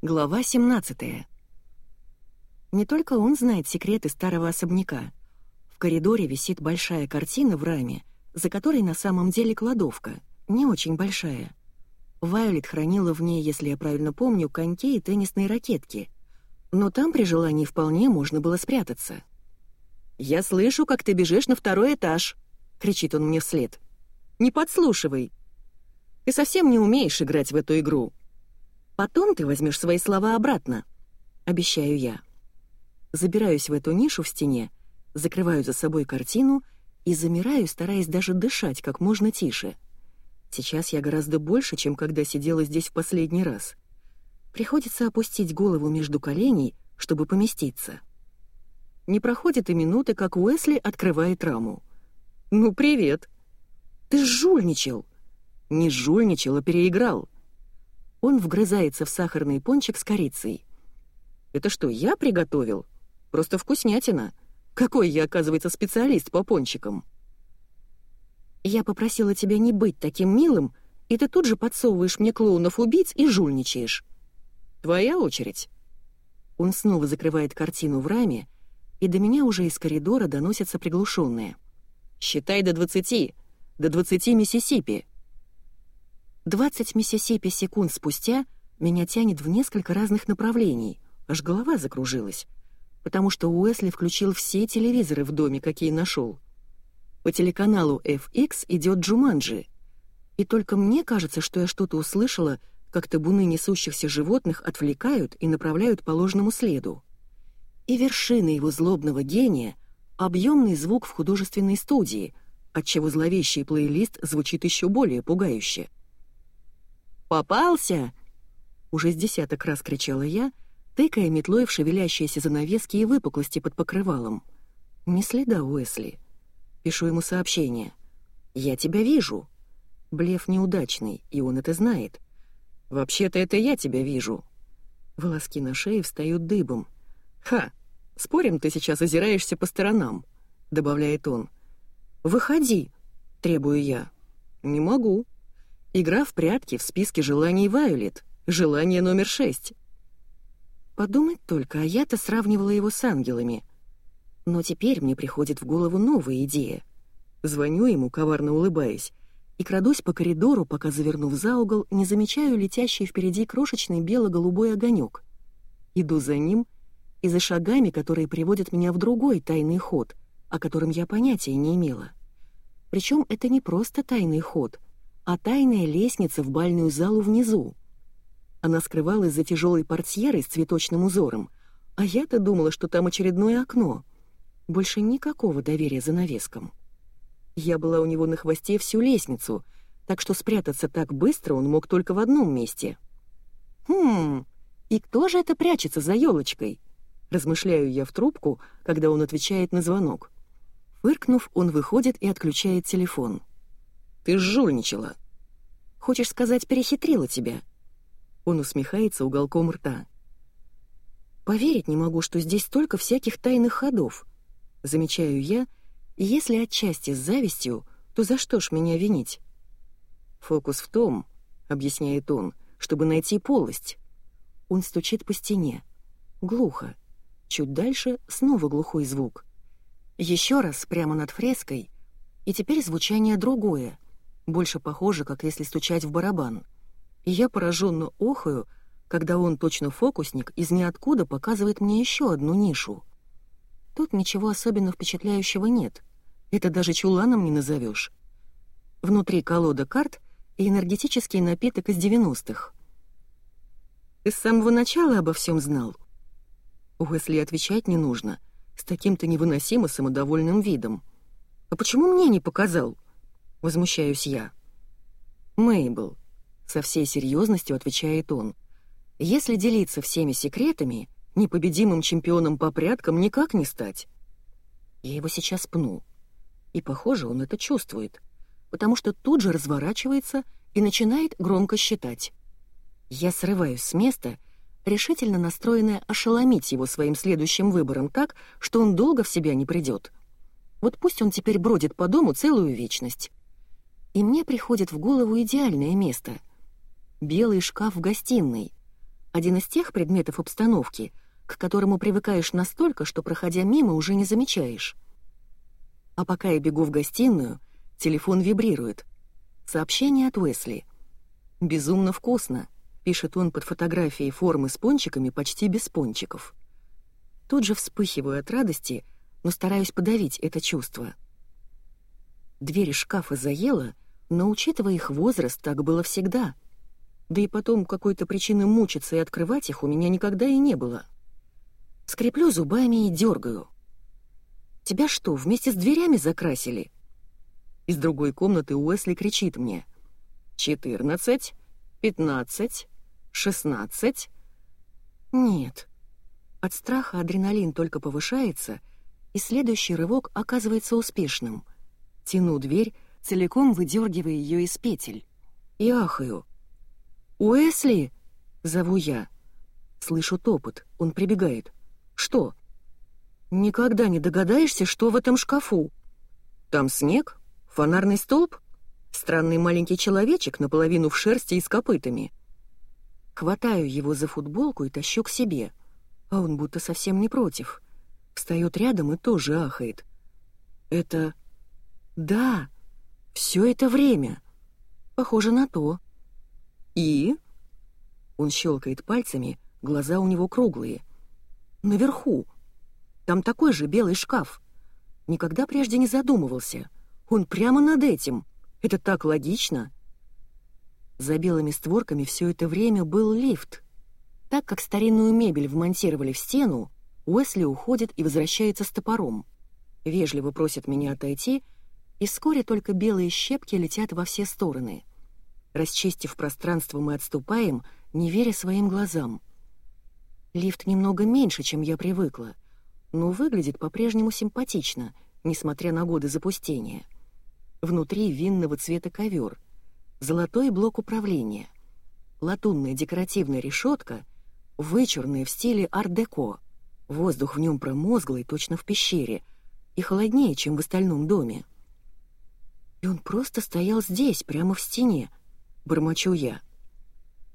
Глава 17. Не только он знает секреты старого особняка. В коридоре висит большая картина в раме, за которой на самом деле кладовка, не очень большая. Вайолет хранила в ней, если я правильно помню, коньки и теннисные ракетки. Но там при желании вполне можно было спрятаться. «Я слышу, как ты бежишь на второй этаж», — кричит он мне вслед. «Не подслушивай. Ты совсем не умеешь играть в эту игру. Потом ты возьмешь свои слова обратно, обещаю я. Забираюсь в эту нишу в стене, закрываю за собой картину и замираю, стараясь даже дышать как можно тише. Сейчас я гораздо больше, чем когда сидела здесь в последний раз. Приходится опустить голову между коленей, чтобы поместиться. Не проходит и минуты, как Уэсли открывает раму. «Ну, привет!» «Ты жульничал!» «Не жульничал, а переиграл!» Он вгрызается в сахарный пончик с корицей. «Это что, я приготовил? Просто вкуснятина. Какой я, оказывается, специалист по пончикам?» «Я попросила тебя не быть таким милым, и ты тут же подсовываешь мне клоунов-убийц и жульничаешь. Твоя очередь». Он снова закрывает картину в раме, и до меня уже из коридора доносятся приглушенные. «Считай до двадцати! До двадцати Миссисипи!» 20 Миссисипи секунд спустя меня тянет в несколько разных направлений, аж голова закружилась, потому что Уэсли включил все телевизоры в доме, какие нашел. По телеканалу FX идет Джуманджи, и только мне кажется, что я что-то услышала, как табуны несущихся животных отвлекают и направляют по ложному следу. И вершина его злобного гения — объемный звук в художественной студии, отчего зловещий плейлист звучит еще более пугающе — «Попался!» Уже с десяток раз кричала я, тыкая метлой в шевелящиеся занавески и выпуклости под покрывалом. Не следа Уэсли. Пишу ему сообщение. «Я тебя вижу». Блеф неудачный, и он это знает. «Вообще-то это я тебя вижу». Волоски на шее встают дыбом. «Ха! Спорим, ты сейчас озираешься по сторонам», — добавляет он. «Выходи», — требую я. «Не могу», Игра в прятки в списке желаний Вайолет. Желание номер шесть. Подумать только, а я-то сравнивала его с ангелами. Но теперь мне приходит в голову новая идея. Звоню ему, коварно улыбаясь, и крадусь по коридору, пока, завернув за угол, не замечаю летящий впереди крошечный бело-голубой огонек. Иду за ним и за шагами, которые приводят меня в другой тайный ход, о котором я понятия не имела. Причем это не просто тайный ход — а тайная лестница в бальную залу внизу. Она скрывалась за тяжелой портьерой с цветочным узором, а я-то думала, что там очередное окно. Больше никакого доверия за навеском. Я была у него на хвосте всю лестницу, так что спрятаться так быстро он мог только в одном месте. «Хм, и кто же это прячется за елочкой?» Размышляю я в трубку, когда он отвечает на звонок. Фыркнув, он выходит и отключает телефон. Ты жульничала. Хочешь сказать, перехитрила тебя?» Он усмехается уголком рта. «Поверить не могу, что здесь столько всяких тайных ходов. Замечаю я, и если отчасти с завистью, то за что ж меня винить?» «Фокус в том», — объясняет он, — «чтобы найти полость». Он стучит по стене. Глухо. Чуть дальше снова глухой звук. Еще раз прямо над фреской, и теперь звучание другое — больше похоже, как если стучать в барабан. И я пораженно охаю, когда он, точно фокусник, из ниоткуда показывает мне еще одну нишу. Тут ничего особенно впечатляющего нет. Это даже чуланом не назовешь. Внутри колода карт и энергетический напиток из 90-х. «Ты с самого начала обо всем знал?» Уэсли отвечать не нужно, с таким-то невыносимо самодовольным видом. «А почему мне не показал?» — возмущаюсь я. «Мейбл», — со всей серьезностью отвечает он, «если делиться всеми секретами, непобедимым чемпионом по пряткам никак не стать». Я его сейчас пну. И, похоже, он это чувствует, потому что тут же разворачивается и начинает громко считать. Я срываюсь с места, решительно настроенная ошеломить его своим следующим выбором так, что он долго в себя не придет. Вот пусть он теперь бродит по дому целую вечность и мне приходит в голову идеальное место. Белый шкаф в гостиной, Один из тех предметов обстановки, к которому привыкаешь настолько, что, проходя мимо, уже не замечаешь. А пока я бегу в гостиную, телефон вибрирует. Сообщение от Уэсли. «Безумно вкусно», — пишет он под фотографией формы с пончиками почти без пончиков. Тут же вспыхиваю от радости, но стараюсь подавить это чувство. Двери шкафа заело, но, учитывая их возраст, так было всегда — да и потом какой-то причины мучиться и открывать их у меня никогда и не было. Скреплю зубами и дергаю. «Тебя что, вместе с дверями закрасили?» Из другой комнаты Уэсли кричит мне. «Четырнадцать, пятнадцать, шестнадцать...» «Нет». От страха адреналин только повышается, и следующий рывок оказывается успешным. Тяну дверь, целиком выдергивая ее из петель. И ахаю. «Уэсли!» — зову я. Слышу топот, он прибегает. «Что?» «Никогда не догадаешься, что в этом шкафу?» «Там снег? Фонарный столб? Странный маленький человечек, наполовину в шерсти и с копытами?» Хватаю его за футболку и тащу к себе, а он будто совсем не против. Встает рядом и тоже ахает. «Это... да, все это время. Похоже на то». «И?» Он щелкает пальцами, глаза у него круглые. «Наверху. Там такой же белый шкаф. Никогда прежде не задумывался. Он прямо над этим. Это так логично». За белыми створками все это время был лифт. Так как старинную мебель вмонтировали в стену, Уэсли уходит и возвращается с топором. Вежливо просит меня отойти, и вскоре только белые щепки летят во все стороны. Расчистив пространство, мы отступаем, не веря своим глазам. Лифт немного меньше, чем я привыкла, но выглядит по-прежнему симпатично, несмотря на годы запустения. Внутри винного цвета ковер, золотой блок управления, латунная декоративная решетка, вычурная в стиле ар-деко. Воздух в нем промозглый, точно в пещере, и холоднее, чем в остальном доме. И он просто стоял здесь, прямо в стене, бормочу я.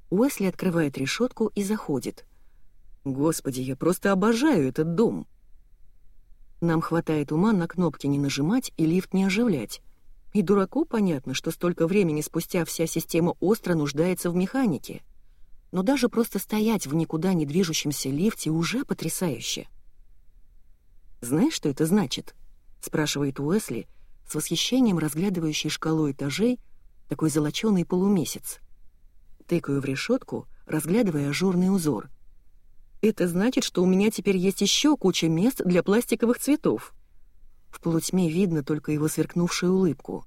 Уэсли открывает решетку и заходит. Господи, я просто обожаю этот дом. Нам хватает ума на кнопки не нажимать и лифт не оживлять. И дураку понятно, что столько времени спустя вся система остро нуждается в механике. Но даже просто стоять в никуда не движущемся лифте уже потрясающе. «Знаешь, что это значит?» — спрашивает Уэсли, с восхищением разглядывающий шкалу этажей — такой золоченый полумесяц. Тыкаю в решетку, разглядывая ажурный узор. Это значит, что у меня теперь есть еще куча мест для пластиковых цветов. В полутьме видно только его сверкнувшую улыбку.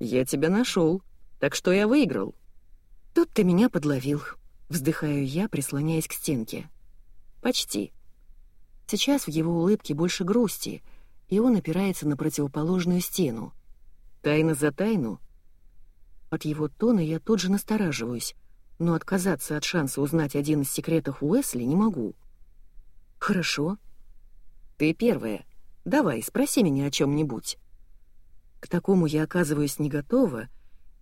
«Я тебя нашел, так что я выиграл». «Тут ты меня подловил», — вздыхаю я, прислоняясь к стенке. «Почти». Сейчас в его улыбке больше грусти, и он опирается на противоположную стену. Тайна за тайну от его тона я тут же настораживаюсь, но отказаться от шанса узнать один из секретов Уэсли не могу. «Хорошо. Ты первая. Давай, спроси меня о чем-нибудь». К такому я оказываюсь не готова,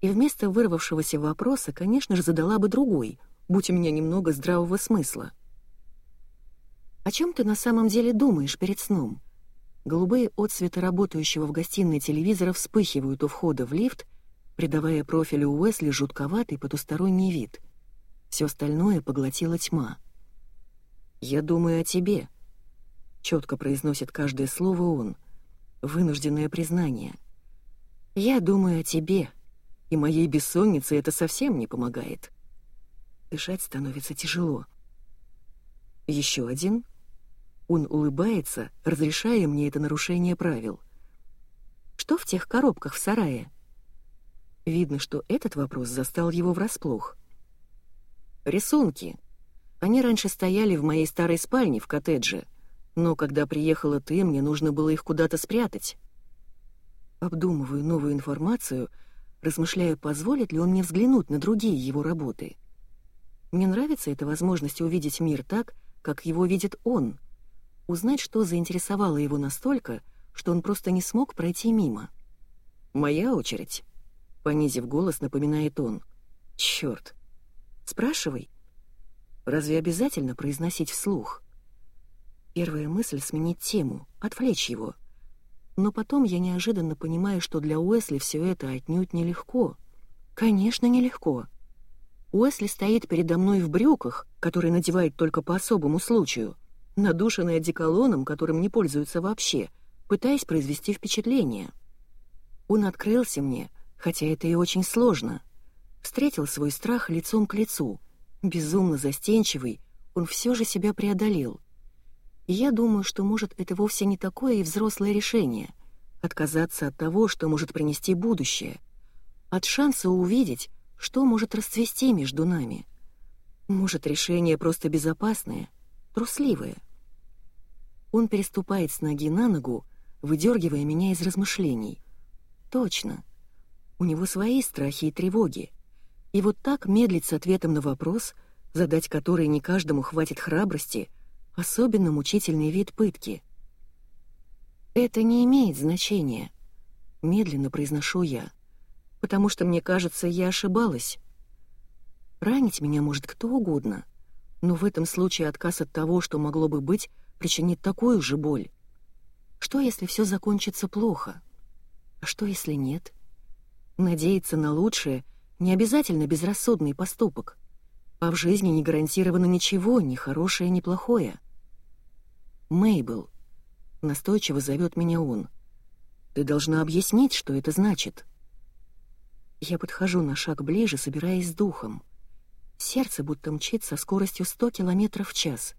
и вместо вырвавшегося вопроса, конечно же, задала бы другой, будь у меня немного здравого смысла. «О чем ты на самом деле думаешь перед сном?» Голубые отсветы работающего в гостиной телевизора вспыхивают у входа в лифт, придавая профилю Уэсли жутковатый потусторонний вид. Все остальное поглотила тьма. «Я думаю о тебе», — четко произносит каждое слово он, вынужденное признание. «Я думаю о тебе, и моей бессоннице это совсем не помогает». Дышать становится тяжело. Еще один. Он улыбается, разрешая мне это нарушение правил. «Что в тех коробках в сарае?» Видно, что этот вопрос застал его врасплох. «Рисунки. Они раньше стояли в моей старой спальне в коттедже, но когда приехала ты, мне нужно было их куда-то спрятать». Обдумываю новую информацию, размышляя, позволит ли он мне взглянуть на другие его работы. Мне нравится эта возможность увидеть мир так, как его видит он, узнать, что заинтересовало его настолько, что он просто не смог пройти мимо. «Моя очередь». Понизив голос, напоминает он. «Чёрт! Спрашивай!» Разве обязательно произносить вслух? Первая мысль — сменить тему, отвлечь его. Но потом я неожиданно понимаю, что для Уэсли все это отнюдь нелегко. Конечно, нелегко. Уэсли стоит передо мной в брюках, которые надевает только по особому случаю, надушенный одеколоном, которым не пользуется вообще, пытаясь произвести впечатление. Он открылся мне, хотя это и очень сложно. Встретил свой страх лицом к лицу. Безумно застенчивый, он все же себя преодолел. И я думаю, что, может, это вовсе не такое и взрослое решение — отказаться от того, что может принести будущее, от шанса увидеть, что может расцвести между нами. Может, решение просто безопасное, трусливое. Он переступает с ноги на ногу, выдергивая меня из размышлений. Точно. У него свои страхи и тревоги. И вот так медлить с ответом на вопрос, задать который не каждому хватит храбрости — особенно мучительный вид пытки. «Это не имеет значения», — медленно произношу я, «потому что, мне кажется, я ошибалась. Ранить меня может кто угодно, но в этом случае отказ от того, что могло бы быть, причинит такую же боль. Что, если все закончится плохо? А что, если нет? Надеяться на лучшее — не обязательно безрассудный поступок» а в жизни не гарантировано ничего, ни хорошее, ни плохое. Мейбл. Настойчиво зовет меня он. Ты должна объяснить, что это значит. Я подхожу на шаг ближе, собираясь с духом. Сердце будто мчит со скоростью 100 км в час.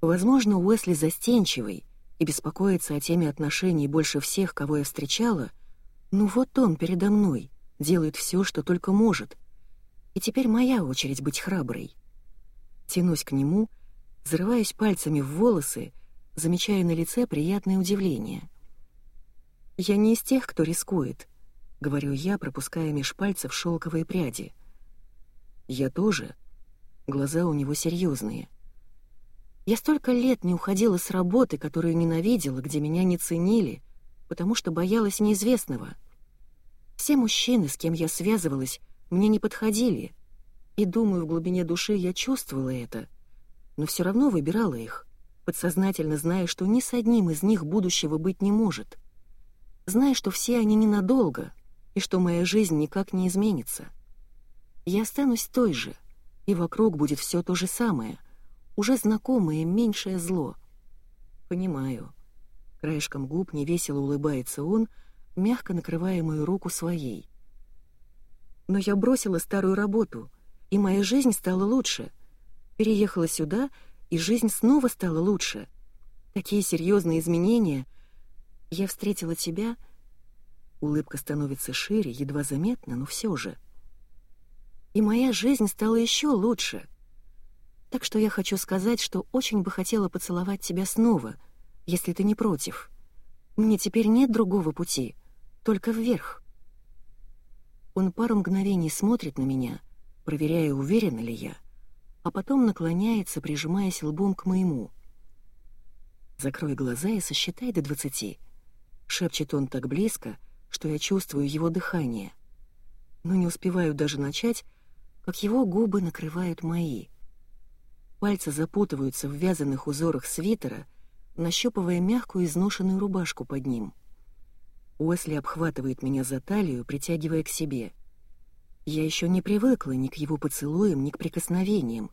Возможно, Уэсли застенчивый и беспокоится о теме отношений больше всех, кого я встречала, но вот он передо мной, делает все, что только может. И теперь моя очередь быть храброй. Тянусь к нему — Зарываюсь пальцами в волосы, замечая на лице приятное удивление. «Я не из тех, кто рискует», — говорю я, пропуская меж пальцев шелковые пряди. «Я тоже». Глаза у него серьезные. «Я столько лет не уходила с работы, которую ненавидела, где меня не ценили, потому что боялась неизвестного. Все мужчины, с кем я связывалась, мне не подходили, и, думаю, в глубине души я чувствовала это — но все равно выбирала их, подсознательно зная, что ни с одним из них будущего быть не может. Зная, что все они ненадолго, и что моя жизнь никак не изменится. Я останусь той же, и вокруг будет все то же самое, уже знакомое меньшее зло. Понимаю. Краешком губ невесело улыбается он, мягко накрывая мою руку своей. Но я бросила старую работу, и моя жизнь стала лучше — переехала сюда, и жизнь снова стала лучше. Такие серьезные изменения. Я встретила тебя... Улыбка становится шире, едва заметно, но все же. И моя жизнь стала еще лучше. Так что я хочу сказать, что очень бы хотела поцеловать тебя снова, если ты не против. Мне теперь нет другого пути, только вверх. Он пару мгновений смотрит на меня, проверяя, уверена ли я — а потом наклоняется, прижимаясь лбом к моему. «Закрой глаза и сосчитай до двадцати», — шепчет он так близко, что я чувствую его дыхание. Но не успеваю даже начать, как его губы накрывают мои. Пальцы запутываются в вязаных узорах свитера, нащупывая мягкую изношенную рубашку под ним. Уэсли обхватывает меня за талию, притягивая к себе — я еще не привыкла ни к его поцелуям, ни к прикосновениям,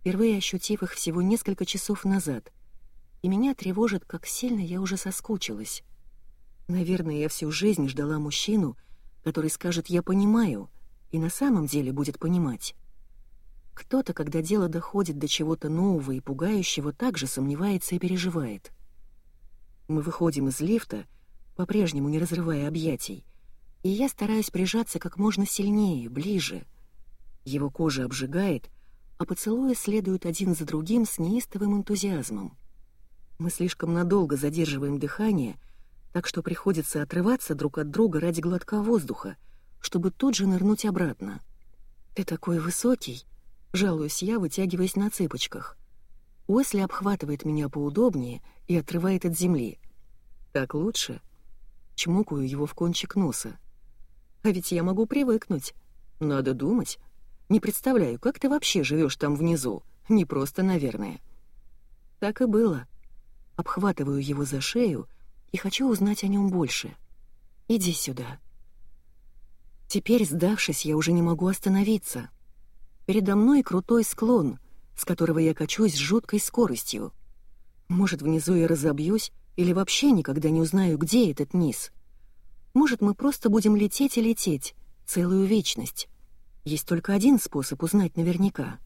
впервые ощутив их всего несколько часов назад, и меня тревожит, как сильно я уже соскучилась. Наверное, я всю жизнь ждала мужчину, который скажет «я понимаю», и на самом деле будет понимать. Кто-то, когда дело доходит до чего-то нового и пугающего, также сомневается и переживает. Мы выходим из лифта, по-прежнему не разрывая объятий, и я стараюсь прижаться как можно сильнее, ближе. Его кожа обжигает, а поцелуи следуют один за другим с неистовым энтузиазмом. Мы слишком надолго задерживаем дыхание, так что приходится отрываться друг от друга ради глотка воздуха, чтобы тут же нырнуть обратно. «Ты такой высокий!» — жалуюсь я, вытягиваясь на цыпочках. Уэсли обхватывает меня поудобнее и отрывает от земли. «Так лучше?» Чмокаю его в кончик носа. А ведь я могу привыкнуть. Надо думать. Не представляю, как ты вообще живешь там внизу. Не просто, наверное». Так и было. Обхватываю его за шею и хочу узнать о нем больше. «Иди сюда». Теперь, сдавшись, я уже не могу остановиться. Передо мной крутой склон, с которого я качусь с жуткой скоростью. Может, внизу я разобьюсь или вообще никогда не узнаю, где этот низ. Может, мы просто будем лететь и лететь, целую вечность. Есть только один способ узнать наверняка.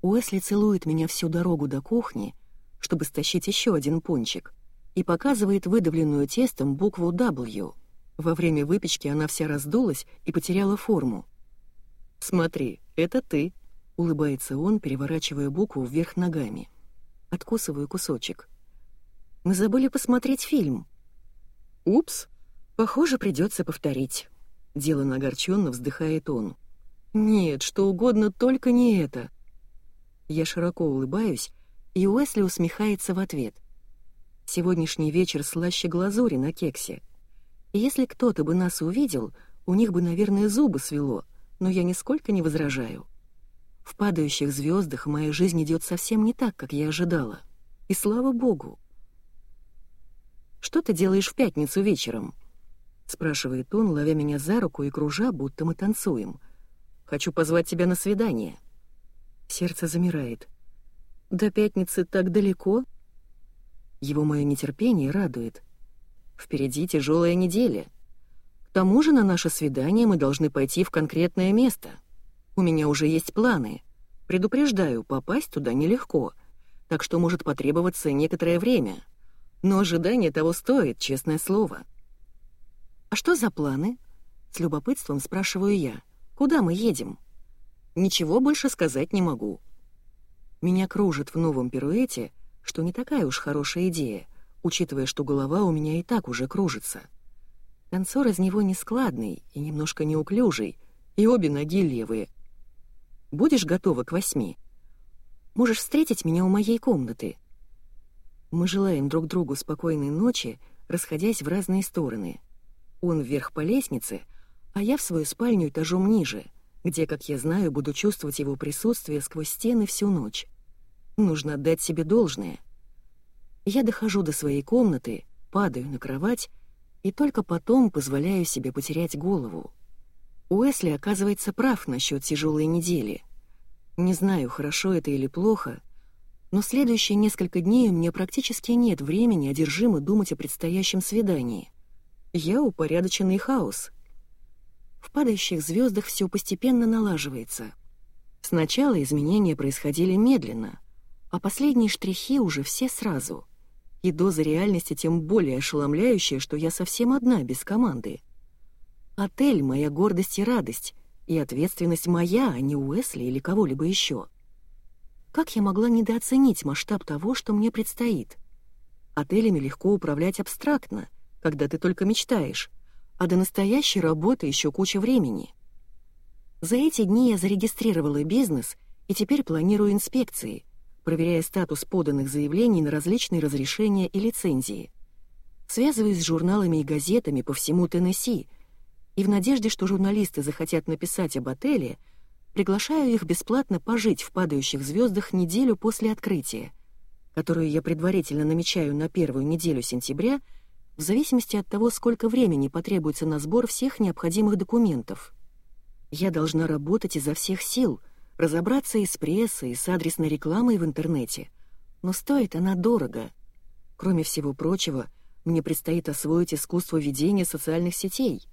Уэсли целует меня всю дорогу до кухни, чтобы стащить еще один пончик, и показывает выдавленную тестом букву W. Во время выпечки она вся раздулась и потеряла форму. «Смотри, это ты», — улыбается он, переворачивая букву вверх ногами. Откусываю кусочек. «Мы забыли посмотреть фильм». «Упс, похоже, придется повторить». Делано огорченно вздыхает он. «Нет, что угодно, только не это». Я широко улыбаюсь, и Уэсли усмехается в ответ. Сегодняшний вечер слаще глазури на кексе — если кто-то бы нас увидел, у них бы, наверное, зубы свело, но я нисколько не возражаю. В падающих звездах моя жизнь идет совсем не так, как я ожидала. И слава богу. «Что ты делаешь в пятницу вечером?» — спрашивает он, ловя меня за руку и кружа, будто мы танцуем. «Хочу позвать тебя на свидание». Сердце замирает. «До пятницы так далеко?» Его мое нетерпение радует — Впереди тяжелая неделя. К тому же на наше свидание мы должны пойти в конкретное место. У меня уже есть планы. Предупреждаю, попасть туда нелегко, так что может потребоваться некоторое время. Но ожидание того стоит, честное слово. «А что за планы?» — с любопытством спрашиваю я. «Куда мы едем?» «Ничего больше сказать не могу». Меня кружит в новом пируэте, что не такая уж хорошая идея — учитывая, что голова у меня и так уже кружится. Танцор из него нескладный и немножко неуклюжий, и обе ноги левые. Будешь готова к восьми? Можешь встретить меня у моей комнаты. Мы желаем друг другу спокойной ночи, расходясь в разные стороны. Он вверх по лестнице, а я в свою спальню этажом ниже, где, как я знаю, буду чувствовать его присутствие сквозь стены всю ночь. Нужно отдать себе должное. Я дохожу до своей комнаты, падаю на кровать и только потом позволяю себе потерять голову. Уэсли оказывается прав насчет тяжелой недели. Не знаю, хорошо это или плохо, но следующие несколько дней у меня практически нет времени одержимо думать о предстоящем свидании. Я упорядоченный хаос. В падающих звездах все постепенно налаживается. Сначала изменения происходили медленно, а последние штрихи уже все сразу — и доза реальности тем более ошеломляющая, что я совсем одна, без команды. Отель — моя гордость и радость, и ответственность моя, а не Уэсли или кого-либо еще. Как я могла недооценить масштаб того, что мне предстоит? Отелями легко управлять абстрактно, когда ты только мечтаешь, а до настоящей работы еще куча времени. За эти дни я зарегистрировала бизнес и теперь планирую инспекции, проверяя статус поданных заявлений на различные разрешения и лицензии. Связываюсь с журналами и газетами по всему Теннесси, и в надежде, что журналисты захотят написать об отеле, приглашаю их бесплатно пожить в падающих звездах неделю после открытия, которую я предварительно намечаю на первую неделю сентября, в зависимости от того, сколько времени потребуется на сбор всех необходимых документов. Я должна работать изо всех сил — разобраться и с прессой, и с адресной рекламой в интернете. Но стоит она дорого. Кроме всего прочего, мне предстоит освоить искусство ведения социальных сетей.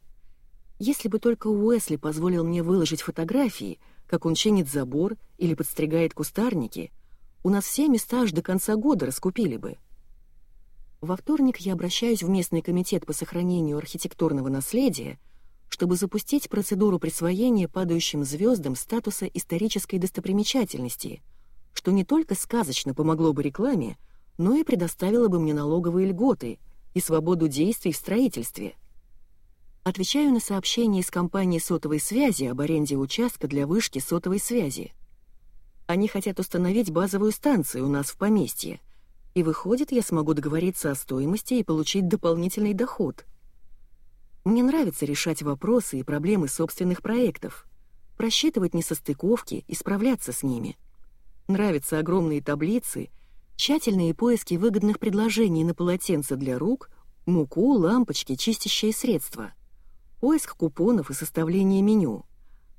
Если бы только Уэсли позволил мне выложить фотографии, как он чинит забор или подстригает кустарники, у нас все места аж до конца года раскупили бы. Во вторник я обращаюсь в местный комитет по сохранению архитектурного наследия — чтобы запустить процедуру присвоения падающим звездам статуса исторической достопримечательности, что не только сказочно помогло бы рекламе, но и предоставило бы мне налоговые льготы и свободу действий в строительстве. Отвечаю на сообщение из компании сотовой связи об аренде участка для вышки сотовой связи. Они хотят установить базовую станцию у нас в поместье, и выходит, я смогу договориться о стоимости и получить дополнительный доход — мне нравится решать вопросы и проблемы собственных проектов. просчитывать несостыковки и справляться с ними. Нравятся огромные таблицы, тщательные поиски выгодных предложений на полотенце для рук, муку, лампочки, чистящие средства, поиск купонов и составление меню.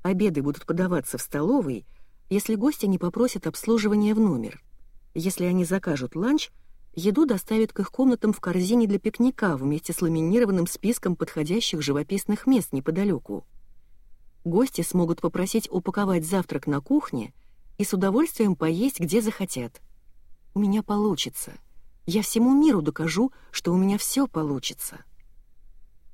Обеды будут подаваться в столовой, если гости не попросят обслуживания в номер. Если они закажут ланч, еду доставят к их комнатам в корзине для пикника вместе с ламинированным списком подходящих живописных мест неподалеку. Гости смогут попросить упаковать завтрак на кухне и с удовольствием поесть, где захотят. У меня получится. Я всему миру докажу, что у меня все получится.